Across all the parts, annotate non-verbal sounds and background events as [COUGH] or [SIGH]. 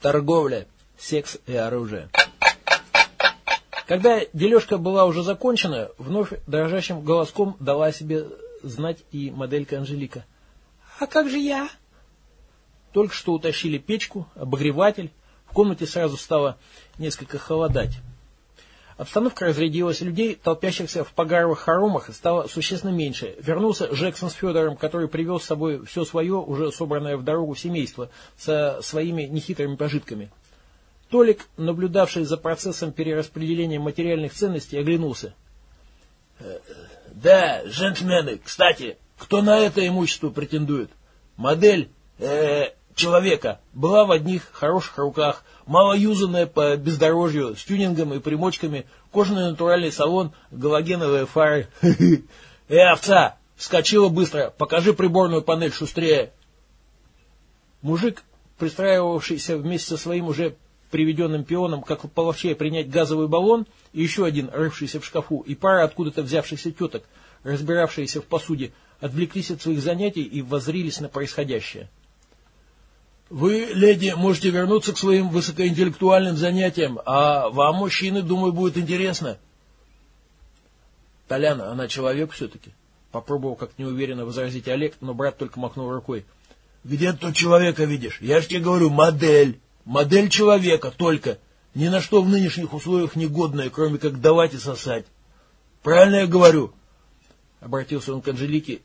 Торговля, секс и оружие. Когда дележка была уже закончена, вновь дрожащим голоском дала себе знать и моделька Анжелика. «А как же я?» Только что утащили печку, обогреватель. В комнате сразу стало несколько холодать. Обстановка разрядилась, людей, толпящихся в погаровых хоромах, стало существенно меньше. Вернулся Джексон с Федором, который привез с собой все свое, уже собранное в дорогу семейство, со своими нехитрыми пожитками. Толик, наблюдавший за процессом перераспределения материальных ценностей, оглянулся. «Э, «Да, джентльмены, кстати, кто на это имущество претендует? Модель э, человека была в одних хороших руках, малоюзанная по бездорожью, с тюнингом и примочками, кожаный натуральный салон, галогеновые фары. [LAUGHS] Эй, овца, вскочила быстро, покажи приборную панель шустрее. Мужик, пристраивавшийся вместе со своим уже приведенным пионом, как половчее принять газовый баллон, и еще один, рывшийся в шкафу, и пара откуда-то взявшихся теток, разбиравшиеся в посуде, отвлеклись от своих занятий и воззрились на происходящее. Вы, леди, можете вернуться к своим высокоинтеллектуальным занятиям, а вам, мужчины, думаю, будет интересно. Толяна, она человек все-таки. Попробовал как неуверенно возразить Олег, но брат только махнул рукой. Где ты человека видишь? Я же тебе говорю, модель. Модель человека только. Ни на что в нынешних условиях негодная, кроме как давать и сосать. Правильно я говорю? Обратился он к Анжелике,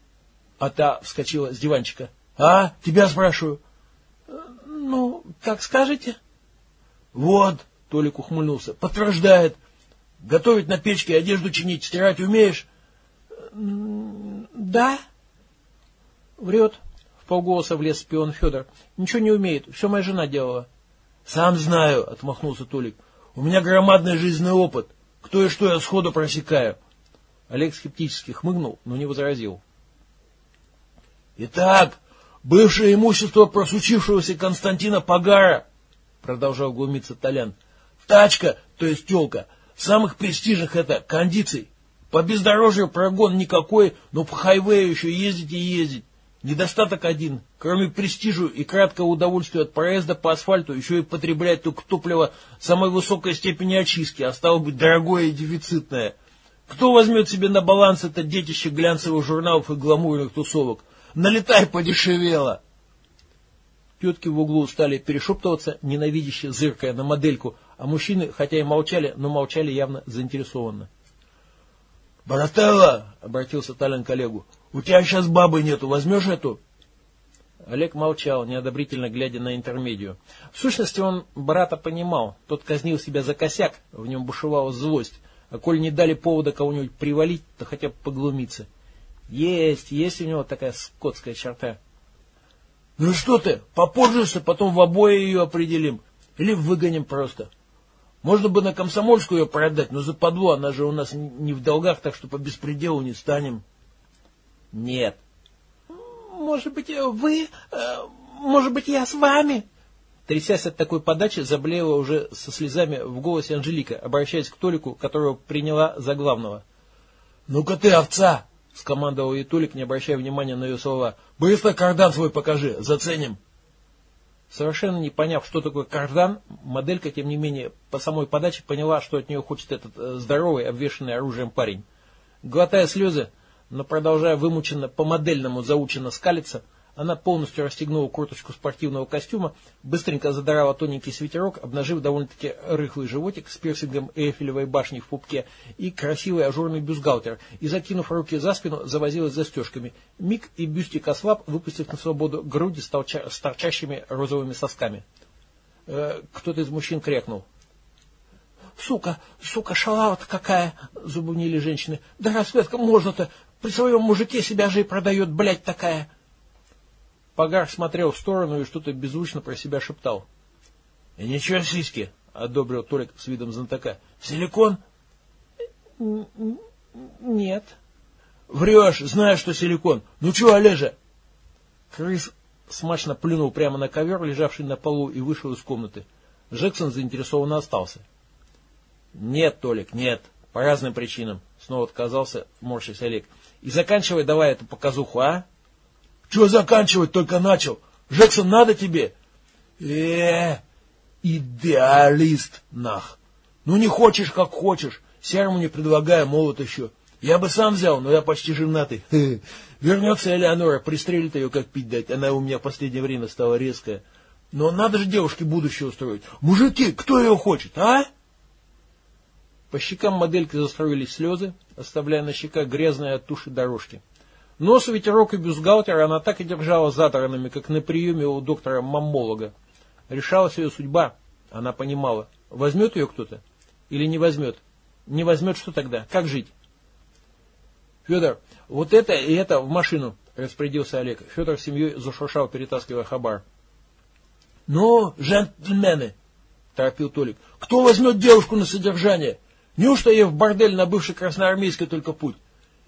а та вскочила с диванчика. А? Тебя спрашиваю. Ну, как скажете. Вот, Толик ухмыльнулся, подтверждает. Готовить на печке, одежду чинить, стирать умеешь? Да. Врет. В полголоса влез шпион Федор. Ничего не умеет, все моя жена делала. Сам знаю, отмахнулся Толик. У меня громадный жизненный опыт. Кто и что я сходу просекаю. Олег скептически хмыгнул, но не возразил. Итак, Бывшее имущество просучившегося Константина Пагара, продолжал глумиться Толян. Тачка, то есть телка, самых престижных это кондиций. По бездорожью прогон никакой, но по хайвею еще ездить и ездить. Недостаток один. Кроме престижу и краткого удовольствия от проезда по асфальту, еще и потреблять только топливо самой высокой степени очистки, а стало быть дорогое и дефицитное. Кто возьмет себе на баланс это детище глянцевых журналов и гламурных тусовок? Налетай подешевело. Тетки в углу стали перешептываться, ненавидяще зыркая на модельку, а мужчины, хотя и молчали, но молчали явно заинтересованно. «Барателла!» — обратился Талин к коллегу. «У тебя сейчас бабы нету, возьмешь эту?» Олег молчал, неодобрительно глядя на интермедию. В сущности, он брата понимал. Тот казнил себя за косяк, в нем бушевала злость. А коль не дали повода кого-нибудь привалить, то хотя бы поглумиться. Есть, есть у него такая скотская черта. Ну что ты, попозже, потом в обои ее определим. Или выгоним просто. Можно бы на комсомольскую ее продать, но западло, она же у нас не в долгах, так что по беспределу не станем. Нет. Может быть, вы... Э, может быть, я с вами? Трясясь от такой подачи, заблеяла уже со слезами в голосе Анжелика, обращаясь к Толику, которого приняла за главного. «Ну-ка ты, овца, — скомандовал и Толик, не обращая внимания на ее слова. «Быстро кардан свой покажи, заценим!» Совершенно не поняв, что такое кардан, моделька, тем не менее, по самой подаче поняла, что от нее хочет этот э, здоровый, обвешанный оружием парень. Глотая слезы, но продолжая вымученно, по-модельному заученно скалиться, она полностью расстегнула курточку спортивного костюма, быстренько задрала тоненький свитерок, обнажив довольно-таки рыхлый животик с пирсингом Эйфелевой башни в пупке и красивый ажурный бюстгальтер, и, закинув руки за спину, завозилась застежками. Миг и бюстик ослаб, выпустив на свободу груди с, толча, с торчащими розовыми сосками. Э, Кто-то из мужчин крякнул. «Сука, сука, шалава-то какая!» — забунили женщины. «Да расцветка можно-то! При своем мужике себя же и продает, блядь, такая!» Пагар смотрел в сторону и что-то беззвучно про себя шептал. — И ничего, сиськи, — одобрил Толик с видом знатока. — Силикон? — Нет. — Врешь, знаешь, что силикон. Ну чего, Олежа? Крыс смачно плюнул прямо на ковер, лежавший на полу, и вышел из комнаты. Джексон заинтересованно остался. — Нет, Толик, нет. По разным причинам. Снова отказался, морщись Олег. — И заканчивай давай эту показуху, а? Чего заканчивать только начал? Джексон, надо тебе? э идеалист, нах. Ну не хочешь, как хочешь. Серому не предлагая, молот еще. Я бы сам взял, но я почти женатый. Вернется Элеонора, пристрелит ее, как пить дать. Она у меня в последнее время стала резкая. Но надо же девушке будущее устроить. Мужики, кто ее хочет, а? По щекам модельки застроились слезы, оставляя на щеках грязные от туши дорожки. Нос, ветерок и бюстгальтер она так и держала задранными, как на приеме у доктора-маммолога. Решалась ее судьба, она понимала. Возьмет ее кто-то или не возьмет? Не возьмет, что тогда? Как жить? Федор, вот это и это в машину, распорядился Олег. Федор с семьей зашуршал, перетаскивая хабар. Ну, джентльмены, торопил Толик, кто возьмет девушку на содержание? Неужто ей в бордель на бывшей красноармейской только путь?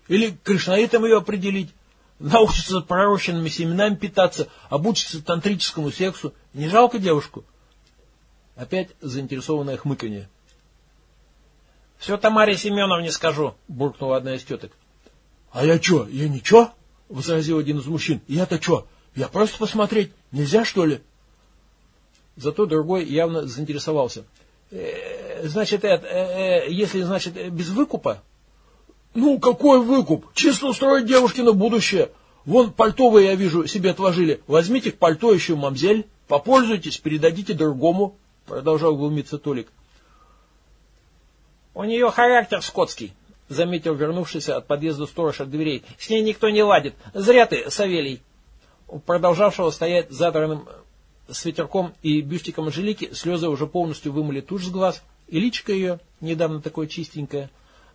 Или кришнаитам ее определить? Научится пророщенными семенами питаться, обучится тантрическому сексу. Не жалко девушку? Опять заинтересованное хмыканье. «Все Тамаре Семеновне скажу», — буркнула одна из теток. «А я что, я ничего?» — возразил один из мужчин. «Я-то что? Я просто посмотреть. Нельзя, что ли?» Зато другой явно заинтересовался. Э, значит, это, э, э, если, значит, без выкупа? Ну, какой выкуп? Чисто устроить девушке на будущее. Вон пальтовые, я вижу, себе отложили. Возьмите пальто еще, мамзель, попользуйтесь, передадите другому, продолжал глумиться Толик. У нее характер скотский, заметил вернувшийся от подъезда сторож от дверей. С ней никто не ладит. Зря ты, Савелий. Продолжавшего стоять задранным с ветерком и бюстиком Анжелики слезы уже полностью вымыли тушь с глаз, и личка ее, недавно такое чистенькое,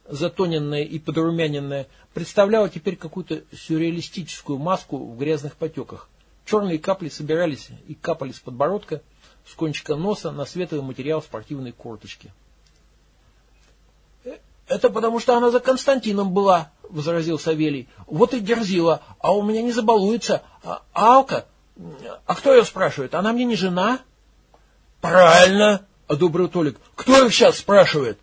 затоненная и подрумяненная, представляла теперь какую-то сюрреалистическую маску в грязных потеках. Черные капли собирались и капали с подбородка, с кончика носа на светлый материал спортивной курточки. «Э, «Это потому, что она за Константином была», — возразил Савелий. «Вот и дерзила, а у меня не забалуется. А Алка а кто ее спрашивает? Она мне не жена? Правильно, одобрил Толик. Кто их сейчас спрашивает?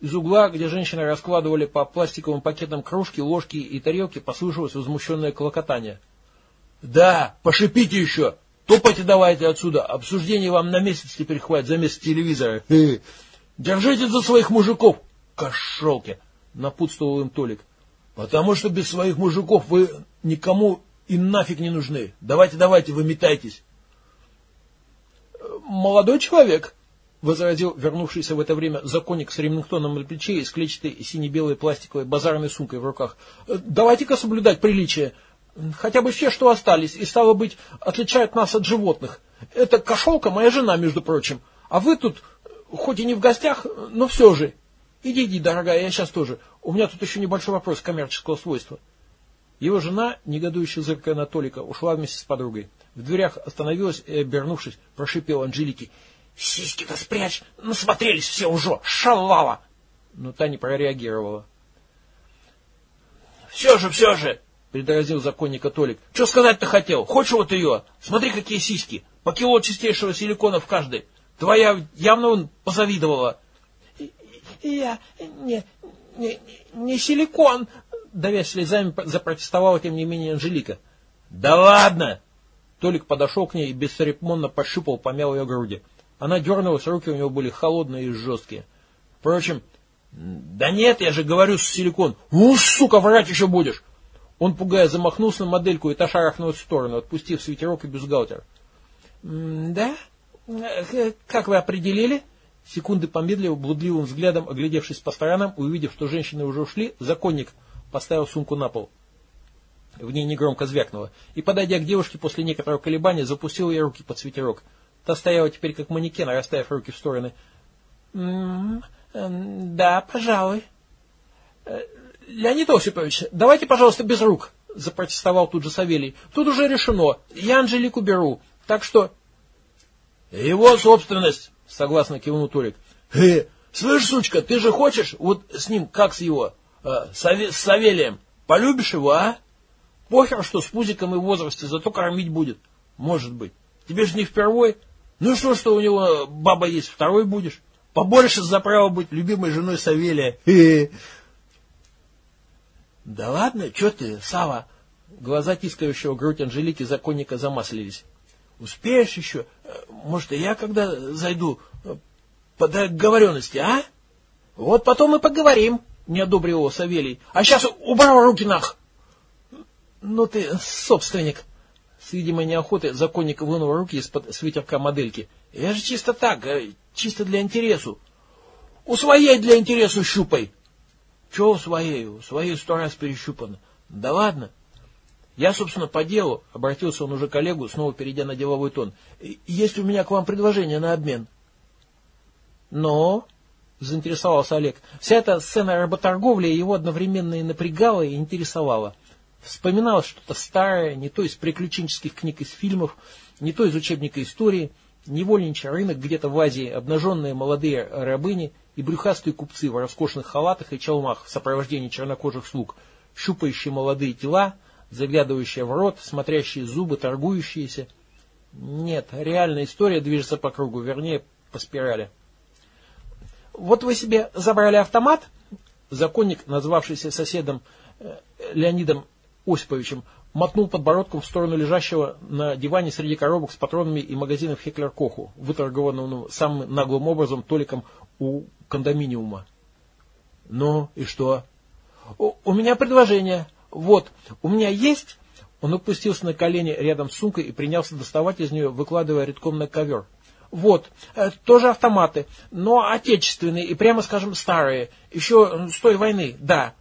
Из угла, где женщины раскладывали по пластиковым пакетам кружки, ложки и тарелки, послышалось возмущенное клокотание. Да, пошипите еще. Топайте давайте отсюда. Обсуждение вам на месяц теперь хватит за месяц телевизора. Держите за своих мужиков, кошелки, напутствовал им Толик. Потому что без своих мужиков вы никому и нафиг не нужны. Давайте, давайте, выметайтесь. Молодой человек, возразил вернувшийся в это время законник с ремингтоном на плече и с клетчатой сине-белой пластиковой базарной сумкой в руках. Давайте-ка соблюдать приличие. Хотя бы все, что остались, и стало быть, отличают нас от животных. Это кошелка моя жена, между прочим. А вы тут, хоть и не в гостях, но все же. Иди, иди, дорогая, я сейчас тоже. У меня тут еще небольшой вопрос коммерческого свойства. Его жена, негодующая зыркая Анатолика, ушла вместе с подругой. В дверях остановилась и, обернувшись, прошипела Анжелике. «Сиськи-то спрячь! Насмотрелись все уже! Шалава!» Но та не прореагировала. «Все же, все же!» — предразил законник католик. «Что сказать-то хотел? Хочешь вот ее? Смотри, какие сиськи! По кило чистейшего силикона в каждой! Твоя явно он позавидовала!» «Я не, не, не силикон!» давясь слезами, запротестовала, тем не менее, Анжелика. «Да ладно!» Толик подошел к ней и бесцеремонно пощупал, помял ее груди. Она дернулась, руки у него были холодные и жесткие. Впрочем, «Да нет, я же говорю, с силикон!» «Ну, сука, врать еще будешь!» Он, пугая, замахнулся на модельку и та шарахнулась в сторону, отпустив свитерок и бюстгальтер. «Да? Э, как вы определили?» Секунды помедлив, блудливым взглядом, оглядевшись по сторонам, увидев, что женщины уже ушли, законник – поставил сумку на пол. В ней негромко звякнуло. И, подойдя к девушке после некоторого колебания, запустил ей руки под свитерок. Та стояла теперь как манекен, расставив руки в стороны. «М -м, «Да, пожалуй». Э, «Леонид Осипович, давайте, пожалуйста, без рук», — запротестовал тут же Савелий. «Тут уже решено. Я Анжелику беру. Так что...» «Его собственность», — согласно кивнул Толик. «Э, слышь, сучка, ты же хочешь вот с ним, как с его, э, с Савелием. Полюбишь его, а? Похер, что с пузиком и в возрасте, зато кормить будет. Может быть. Тебе же не впервой. Ну что, что у него баба есть, второй будешь. Побольше за право быть любимой женой Савелия. Да ладно, что ты, Сава? Глаза тискающего грудь Анжелики законника замаслились. Успеешь еще? Может, и я когда зайду по договоренности, а? Вот потом и поговорим, не одобрил его Савелий. А сейчас убрал руки нах. Ну ты собственник. С видимой неохотой законник вынул руки из-под свитерка модельки. Я же чисто так, э, чисто для интересу. У своей для интересу щупай. Чего у своей? У своей сто раз перещупано. Да ладно. Я, собственно, по делу, обратился он уже к коллегу, снова перейдя на деловой тон. Есть у меня к вам предложение на обмен. Но, заинтересовался Олег, вся эта сцена работорговли его одновременно и напрягала, и интересовала. Вспоминалось что-то старое, не то из приключенческих книг из фильмов, не то из учебника истории, невольничий рынок где-то в Азии, обнаженные молодые рабыни и брюхастые купцы в роскошных халатах и чалмах в сопровождении чернокожих слуг, щупающие молодые тела, заглядывающие в рот, смотрящие зубы, торгующиеся. Нет, реальная история движется по кругу, вернее, по спирали. Вот вы себе забрали автомат, законник, назвавшийся соседом э, Леонидом Осиповичем мотнул подбородком в сторону лежащего на диване среди коробок с патронами и магазинов Хеклер Коху, выторгованного самым наглым образом Толиком у кондоминиума. Ну, и что? У, у меня предложение. Вот, у меня есть... Он опустился на колени рядом с сумкой и принялся доставать из нее, выкладывая редком на ковер. Вот, э, тоже автоматы, но отечественные и, прямо скажем, старые. Еще с той войны, да.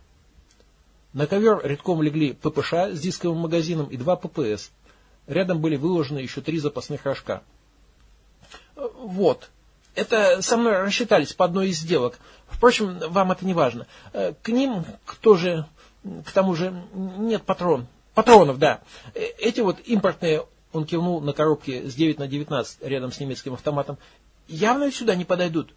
На ковер редком легли ППШ с дисковым магазином и два ППС. Рядом были выложены еще три запасных рожка. Вот. Это со мной рассчитались по одной из сделок. Впрочем, вам это не важно. К ним, кто же, к тому же, нет патрон. Патронов, да. Эти вот импортные, он кивнул на коробке с 9 на 19 рядом с немецким автоматом, явно сюда не подойдут.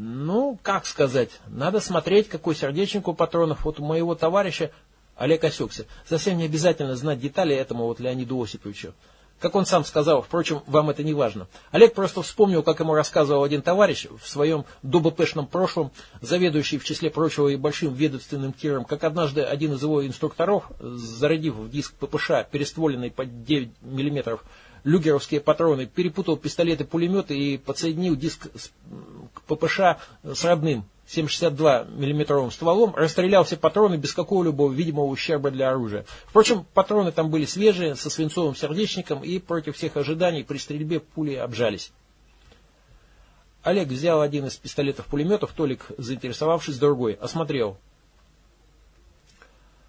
Ну, как сказать, надо смотреть, какой сердечник у патронов. Вот у моего товарища Олег осекся. Совсем не обязательно знать детали этому вот Леониду Осиповичу. Как он сам сказал, впрочем, вам это не важно. Олег просто вспомнил, как ему рассказывал один товарищ в своем ДБПшном прошлом, заведующий в числе прочего и большим ведомственным тиром, как однажды один из его инструкторов, зарядив в диск ППШ, перестволенный под 9 миллиметров, люгеровские патроны, перепутал пистолеты-пулеметы и подсоединил диск к ППШ с родным 7,62 миллиметровым стволом, расстрелял все патроны без какого-либо видимого ущерба для оружия. Впрочем, патроны там были свежие, со свинцовым сердечником, и против всех ожиданий при стрельбе пули обжались. Олег взял один из пистолетов-пулеметов, Толик, заинтересовавшись, другой, осмотрел.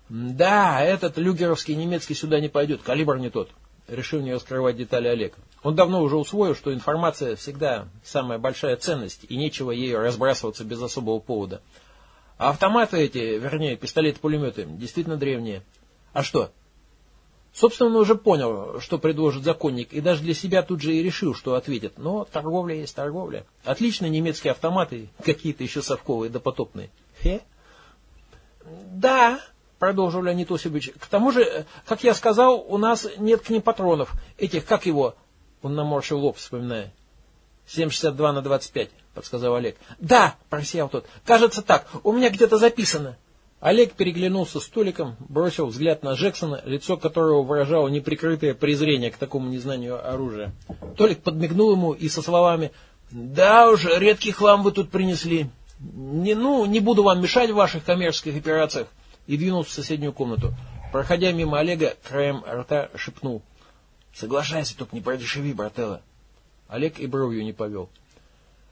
Да, этот люгеровский немецкий сюда не пойдет, калибр не тот решил не раскрывать детали Олег. Он давно уже усвоил, что информация всегда самая большая ценность, и нечего ею разбрасываться без особого повода. А автоматы эти, вернее, пистолеты-пулеметы, действительно древние. А что? Собственно, он уже понял, что предложит законник, и даже для себя тут же и решил, что ответит. Но торговля есть торговля. Отличные немецкие автоматы, какие-то еще совковые, допотопные. Хе? Да, продолжил Леонид Осипович. К тому же, как я сказал, у нас нет к ним патронов. Этих, как его? Он наморщил лоб, вспоминая. 7,62 на 25, подсказал Олег. Да, просиял тот. Кажется так. У меня где-то записано. Олег переглянулся с Толиком, бросил взгляд на Джексона, лицо которого выражало неприкрытое презрение к такому незнанию оружия. Толик подмигнул ему и со словами «Да уж, редкий хлам вы тут принесли. Не, ну, не буду вам мешать в ваших коммерческих операциях и двинулся в соседнюю комнату. Проходя мимо Олега, краем рта шепнул. «Соглашайся, только не продешеви, брателло». Олег и бровью не повел.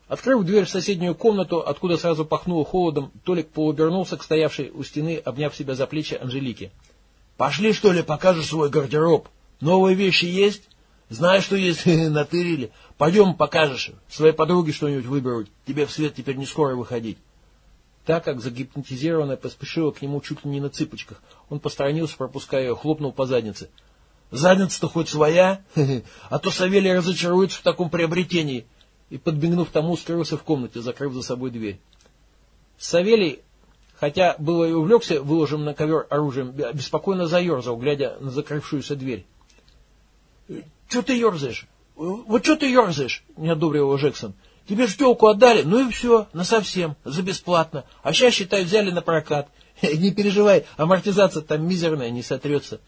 Открыв дверь в соседнюю комнату, откуда сразу пахнуло холодом, Толик полуобернулся к стоявшей у стены, обняв себя за плечи Анжелики. «Пошли, что ли, покажешь свой гардероб? Новые вещи есть? Знаешь, что есть? [LAUGHS] Натырили. Пойдем покажешь. Своей подруге что-нибудь выберу. Тебе в свет теперь не скоро выходить». Так как загипнотизированная поспешила к нему чуть ли не на цыпочках. Он посторонился, пропуская ее, хлопнул по заднице. «Задница-то хоть своя? [LAUGHS] А то Савелий разочаруется в таком приобретении!» И, подбегнув тому, скрылся в комнате, закрыв за собой дверь. Савелий, хотя было и увлекся выложенным на ковер оружием, беспокойно заерзал, глядя на закрывшуюся дверь. «Че ты ерзаешь? Вот что ты ерзаешь?» — не одобрил Джексон. Тебе ж телку отдали, ну и все, насовсем, за бесплатно. А сейчас, считай, взяли на прокат. Не переживай, амортизация там мизерная, не сотрется.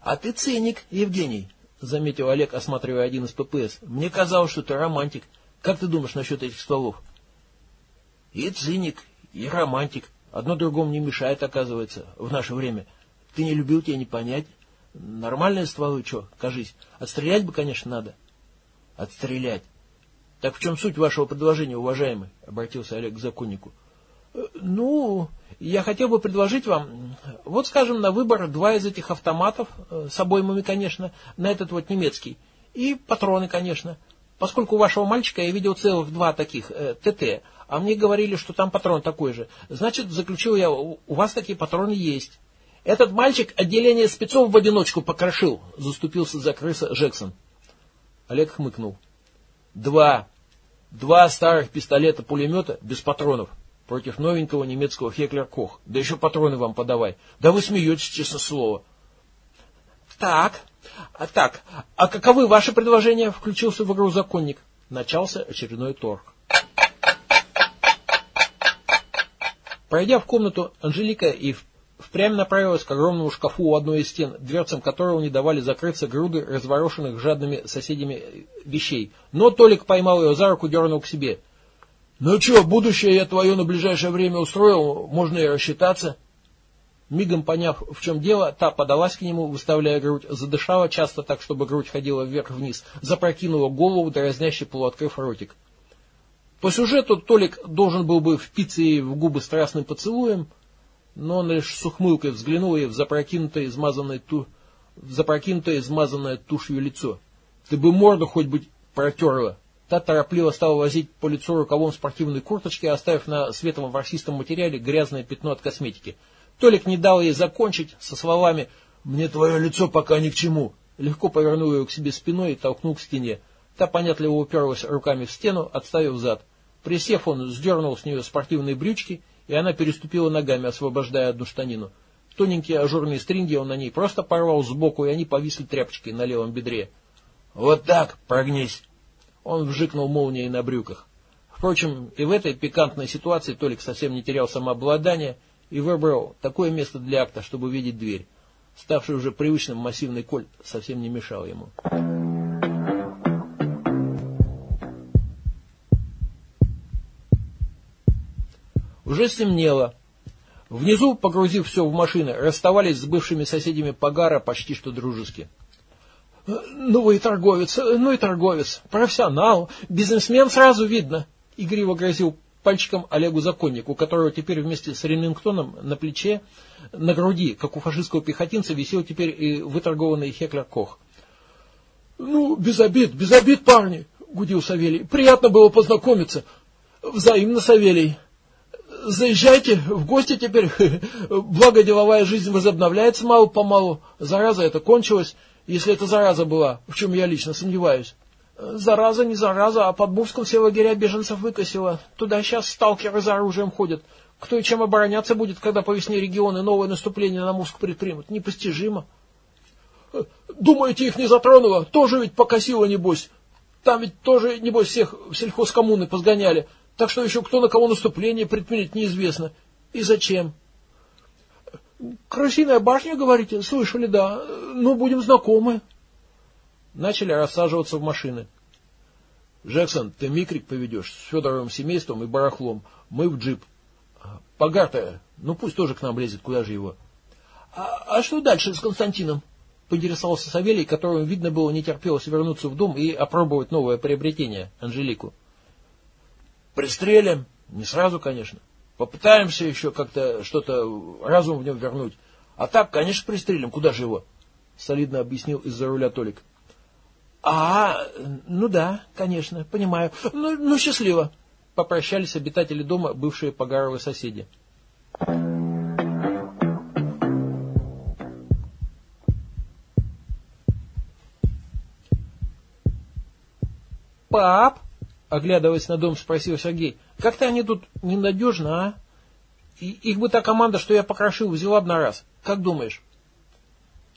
А ты циник, Евгений, заметил Олег, осматривая один из ППС. Мне казалось, что ты романтик. Как ты думаешь насчет этих стволов? И циник, и романтик. Одно другому не мешает, оказывается, в наше время. Ты не любил, тебе не понять. Нормальные стволы, что, кажись. Отстрелять бы, конечно, надо. Отстрелять. Так в чем суть вашего предложения, уважаемый? Обратился Олег к законнику. «Э, ну, я хотел бы предложить вам, вот скажем, на выбор два из этих автоматов, э, с обоймами, конечно, на этот вот немецкий, и патроны, конечно. Поскольку у вашего мальчика я видел целых два таких, э, ТТ, а мне говорили, что там патрон такой же. Значит, заключил я, у вас такие патроны есть. Этот мальчик отделение спецов в одиночку покрошил, заступился за крыса Джексон. Олег хмыкнул. Два. Два старых пистолета-пулемета без патронов против новенького немецкого Хеклер Кох. Да еще патроны вам подавай. Да вы смеетесь, честно слово. Так, а так, а каковы ваши предложения? Включился в игру законник. Начался очередной торг. Пройдя в комнату, Анжелика и впрямь направилась к огромному шкафу у одной из стен, дверцам которого не давали закрыться груды разворошенных жадными соседями вещей. Но Толик поймал ее за руку, дернул к себе. «Ну что, будущее я твое на ближайшее время устроил, можно и рассчитаться». Мигом поняв, в чем дело, та подалась к нему, выставляя грудь, задышала часто так, чтобы грудь ходила вверх-вниз, запрокинула голову, дразняще полуоткрыв ротик. По сюжету Толик должен был бы впиться ей в губы страстным поцелуем, но он лишь с ухмылкой взглянул ей в запрокинутое, измазанное, ту... в запрокинутое, измазанное тушью лицо. «Ты бы морду хоть бы протерла!» Та торопливо стала возить по лицу рукавом спортивной курточки, оставив на светлом ворсистом материале грязное пятно от косметики. Толик не дал ей закончить со словами «Мне твое лицо пока ни к чему». Легко повернул ее к себе спиной и толкнул к стене. Та понятливо уперлась руками в стену, отставив зад. Присев, он сдернул с нее спортивные брючки, и она переступила ногами, освобождая одну штанину. Тоненькие ажурные стринги он на ней просто порвал сбоку, и они повисли тряпочкой на левом бедре. «Вот так, прогнись!» Он вжикнул молнией на брюках. Впрочем, и в этой пикантной ситуации Толик совсем не терял самообладание и выбрал такое место для акта, чтобы увидеть дверь. Ставший уже привычным массивный кольт совсем не мешал ему. Уже стемнело. Внизу, погрузив все в машины, расставались с бывшими соседями Погара почти что дружески. «Ну вы и торговец, ну и торговец, профессионал, бизнесмен сразу видно», — игриво грозил пальчиком Олегу Законнику, которого теперь вместе с Ремингтоном на плече, на груди, как у фашистского пехотинца, висел теперь и выторгованный Хеклер Кох. «Ну, без обид, без обид, парни», — гудил Савелий. «Приятно было познакомиться. Взаимно, Савелий. Заезжайте в гости теперь. [LAUGHS] Благо деловая жизнь возобновляется мало-помалу. Зараза это кончилась если это зараза была, в чем я лично сомневаюсь. Зараза не зараза, а под Бурском все лагеря беженцев выкосило. Туда сейчас сталкеры за оружием ходят. Кто и чем обороняться будет, когда по весне регионы новое наступление на Мурск предпримут? Непостижимо. Думаете, их не затронуло? Тоже ведь покосило, небось. Там ведь тоже, небось, всех в сельхозкоммуны позгоняли. Так что еще кто на кого наступление предпримет, неизвестно. И зачем? Крысиная башня, говорите? Слышали, да. Ну, будем знакомы. Начали рассаживаться в машины. Джексон, ты микрик поведешь с Федоровым семейством и барахлом. Мы в джип. Погар-то, ну пусть тоже к нам лезет, куда же его. А, а что дальше с Константином? Поинтересовался Савелий, которому, видно было, не терпелось вернуться в дом и опробовать новое приобретение, Анжелику. Пристрелим. Не сразу, конечно. Попытаемся еще как-то что-то, разум в нем вернуть. А так, конечно, пристрелим. Куда же его? Солидно объяснил из-за руля Толик. А, ну да, конечно, понимаю. Ну, ну счастливо. Попрощались обитатели дома, бывшие Погаровы соседи. Пап, оглядываясь на дом, спросил Сергей. Как-то они тут ненадежно, а? И, их бы та команда, что я покрошил, взяла бы на раз. Как думаешь?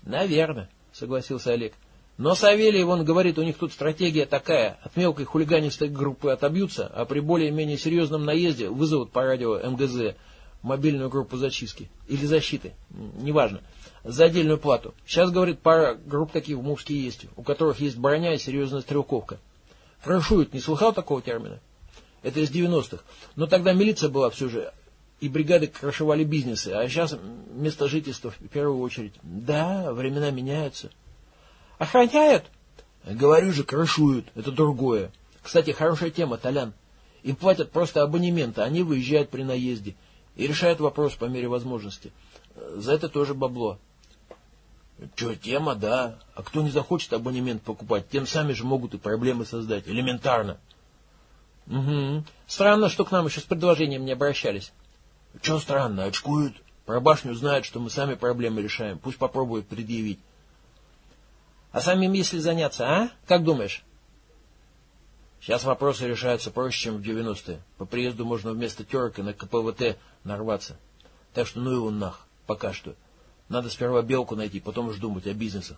Наверное, согласился Олег. Но Савелий, вон говорит, у них тут стратегия такая. От мелкой хулиганистой группы отобьются, а при более-менее серьезном наезде вызовут по радио МГЗ. мобильную группу зачистки. Или защиты. Неважно. За отдельную плату. Сейчас, говорит, пара групп таких в Мувске есть, у которых есть броня и серьезная стрелковка. Крышуют. Не слыхал такого термина? Это из 90-х. Но тогда милиция была все же, и бригады крышевали бизнесы, а сейчас место жительства в первую очередь. Да, времена меняются. Охраняют? Говорю же, крышуют. Это другое. Кстати, хорошая тема, Толян. Им платят просто абонементы, они выезжают при наезде и решают вопрос по мере возможности. За это тоже бабло. Че, тема, да. А кто не захочет абонемент покупать, тем сами же могут и проблемы создать. Элементарно. Угу. Странно, что к нам еще с предложением не обращались. Че странно, очкуют. Про башню знают, что мы сами проблемы решаем. Пусть попробуют предъявить. А самим если заняться, а? Как думаешь? Сейчас вопросы решаются проще, чем в 90-е. По приезду можно вместо терок на КПВТ нарваться. Так что ну его нах, пока что. Надо сперва белку найти, потом уж думать о бизнесах.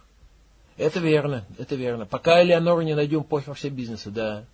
Это верно, это верно. Пока Элеонору не найдем, похер все бизнесы, да.